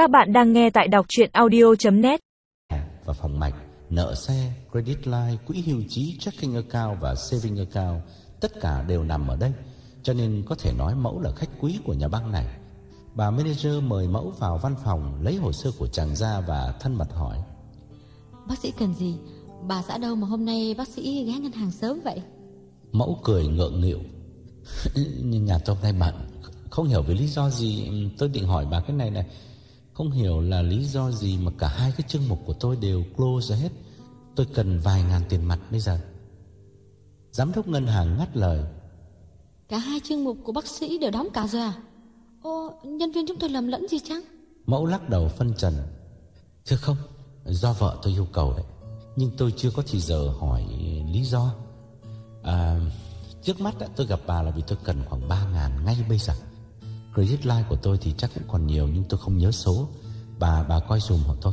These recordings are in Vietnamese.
Các bạn đang nghe tại đọc chuyện audio.net Và phòng mạch, nợ xe, credit line, quỹ hưu trí, checking account và saving account Tất cả đều nằm ở đây. Cho nên có thể nói mẫu là khách quý của nhà băng này. Bà manager mời mẫu vào văn phòng Lấy hồ sơ của chàng ra và thân mật hỏi. Bác sĩ cần gì? Bà xã đâu mà hôm nay bác sĩ ghé ngân hàng sớm vậy? Mẫu cười ngượng nghịu. Nhưng nhà tôi hôm nay bận Không hiểu vì lý do gì. Tôi định hỏi bà cái này này Không hiểu là lý do gì mà cả hai cái chương mục của tôi đều close ra hết. Tôi cần vài ngàn tiền mặt bây giờ. Giám đốc ngân hàng ngắt lời. Cả hai chương mục của bác sĩ đều đóng cả rồi à? Ô, nhân viên chúng tôi lầm lẫn gì chăng? Mẫu lắc đầu phân trần. Thưa không Do vợ tôi yêu cầu đấy. Nhưng tôi chưa có thì giờ hỏi lý do. À Trước mắt tôi gặp bà là vì tôi cần khoảng 3 ngàn ngay bây giờ Credit line của tôi thì chắc cũng còn nhiều Nhưng tôi không nhớ số. Bà bà coi dùm hộ tôi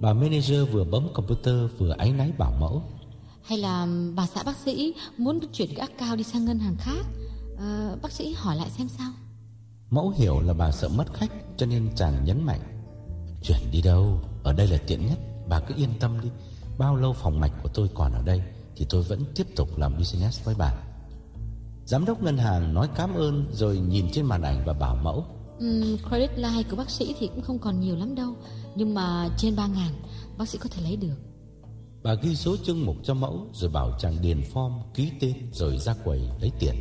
Bà manager vừa bấm computer Vừa áy náy bảo mẫu. Hay là bà xã bác sĩ muốn chuyển cái account đi sang ngân hàng khác? À, bác sĩ hỏi lại xem sao? Mẫu hiểu là bà sợ mất khách Cho nên chàng nhấn mạnh. Chuyển đi đâu? Ở đây là tiện nhất. Bà cứ yên tâm đi. Bao lâu phòng mạch của tôi còn ở đây Thì tôi vẫn tiếp tục làm business với bà Giám đốc ngân hàng nói cảm ơn Rồi nhìn trên màn ảnh và bảo mẫu. Um, Credit line của bác sĩ thì cũng không còn nhiều lắm đâu Nhưng mà trên 3 ngàn Bác sĩ có thể lấy được. Bà ghi số chương mục cho mẫu Rồi bảo chàng điền form Ký tên rồi ra quầy lấy tiền.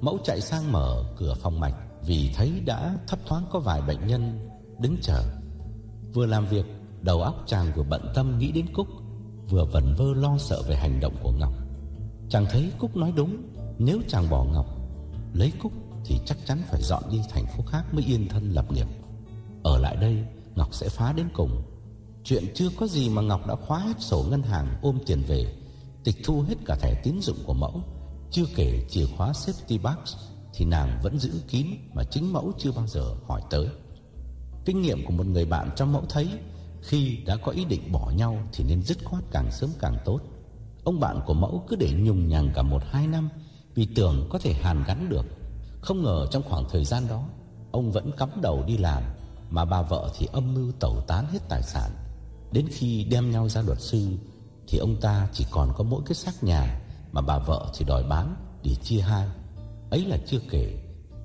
Mẫu chạy sang mở cửa phòng mạch Vì thấy đã thấp thoáng có vài bệnh nhân Đứng chờ. Vừa làm việc Đầu óc chàng vừa bận tâm nghĩ đến Cúc Vừa vẩn vơ lo sợ về hành động của Ngọc. Chàng thấy Cúc nói đúng nếu chàng bỏ Ngọc, Lấy Cúc thì chắc chắn phải dọn đi thành phố khác Mới yên thân lập nghiệp. Ở lại đây, Ngọc sẽ phá đến cùng. Chuyện chưa có gì mà Ngọc đã khóa hết sổ ngân hàng, ôm tiền về, Tịch thu hết cả thẻ tín dụng của mẫu. Chưa kể chìa khóa safety box Thì nàng vẫn giữ kín Mà chính mẫu chưa bao giờ hỏi tới. Kinh nghiệm của một người bạn cho mẫu thấy, Khi đã có ý định bỏ nhau Thì nên dứt khoát càng sớm càng tốt. Ông bạn của mẫu cứ để nhùng nhằng cả một hai năm vì tưởng có thể hàn gắn được. Không ngờ trong khoảng thời gian đó, Ông vẫn cắm đầu đi làm, Mà bà vợ thì âm mưu tẩu tán hết tài sản. Đến khi đem nhau ra luật sư, Thì ông ta chỉ còn có mỗi cái xác nhà Mà bà vợ thì đòi bán Để chia hai. Ấy là chưa kể,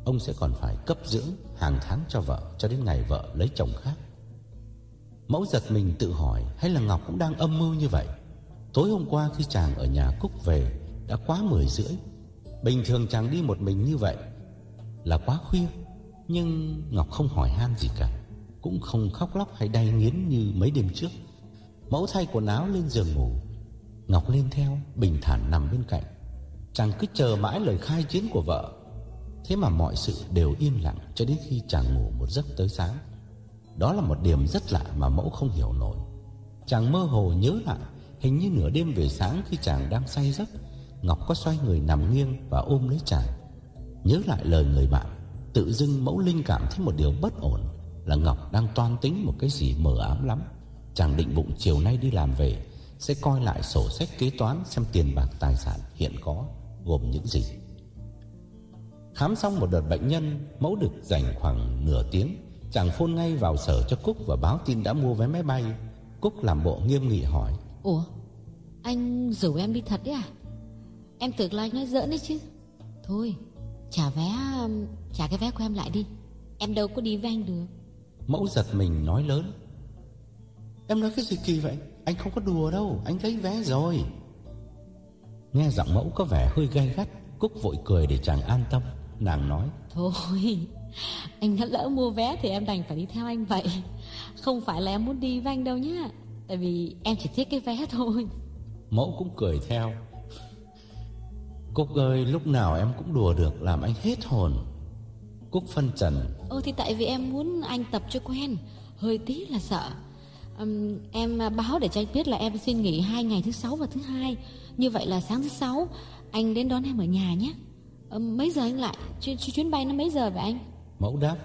Ông sẽ còn phải cấp dưỡng hàng tháng cho vợ Cho đến ngày vợ lấy chồng khác. Mẫu giật mình tự hỏi, Hay là Ngọc cũng đang âm mưu như vậy? Tối hôm qua khi chàng ở nhà Cúc về, Đã quá mười rưỡi Bình thường chàng đi một mình như vậy Là quá khuya. Nhưng Ngọc không hỏi han gì cả, Cũng không khóc lóc hay đay nghiến như mấy đêm trước. Mẫu thay quần áo lên giường ngủ, Ngọc lên theo, Bình thản nằm bên cạnh. Chàng cứ chờ mãi lời khai chiến của vợ. Thế mà mọi sự đều yên lặng Cho đến khi chàng ngủ một giấc tới sáng. Đó là một điểm rất lạ mà mẫu không hiểu nổi. Chàng mơ hồ nhớ lại, Hình như nửa đêm về sáng khi chàng đang say giấc. Ngọc có xoay người nằm nghiêng và ôm lấy chàng. Nhớ lại lời người bạn Tự dưng mẫu linh cảm thấy một điều bất ổn Là Ngọc đang toan tính một cái gì mờ ám lắm. Chàng định bụng chiều nay đi làm về Sẽ coi lại sổ sách kế toán Xem tiền bạc tài sản hiện có Gồm những gì. Khám xong một đợt bệnh nhân Mẫu được dành khoảng nửa tiếng Chàng phôn ngay vào sở cho Cúc Và báo tin đã mua vé máy bay. Cúc làm bộ nghiêm nghị hỏi. Ủa, anh rủ em đi thật đấy à? Em tưởng là anh nói giỡn đấy chứ. Thôi, trả vé Trả cái vé của em lại đi. Em đâu có đi với anh được. Mẫu giật mình nói lớn. Em nói cái gì kỳ vậy? Anh không có đùa đâu Anh lấy vé rồi. Nghe giọng mẫu có vẻ hơi gay gắt Cúc vội cười để chàng an tâm. Nàng nói Thôi Anh đã lỡ mua vé thì em đành phải đi theo anh vậy. Không phải là em muốn đi với anh đâu nhá Tại vì em chỉ thích cái vé thôi. Mẫu cũng cười theo Cúc ơi lúc nào em cũng đùa được Làm anh hết hồn. Cúc phân trần. Ừ thì tại vì em muốn anh tập cho quen. Hơi tí là sợ. Um, Em báo để cho anh biết là em xin nghỉ hai ngày thứ sáu và thứ hai. Như vậy là sáng thứ sáu Anh đến đón em ở nhà nhé. Um, Mấy giờ anh lại? Chuyến, chuyến bay nó mấy giờ vậy anh? Mẫu đáp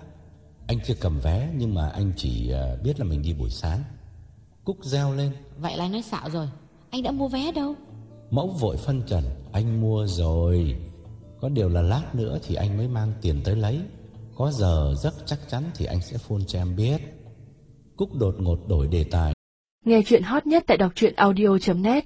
Anh chưa cầm vé nhưng mà anh chỉ biết là mình đi buổi sáng. Cúc reo lên. Vậy là anh nói xạo rồi. Anh đã mua vé đâu? Mẫu vội phân trần anh mua rồi. Có điều là lát nữa thì anh mới mang tiền tới lấy. Có giờ rất chắc chắn thì anh sẽ phone cho em biết. Cúc đột ngột đổi đề tài. Nghe chuyện hot nhất tại đọc audio.net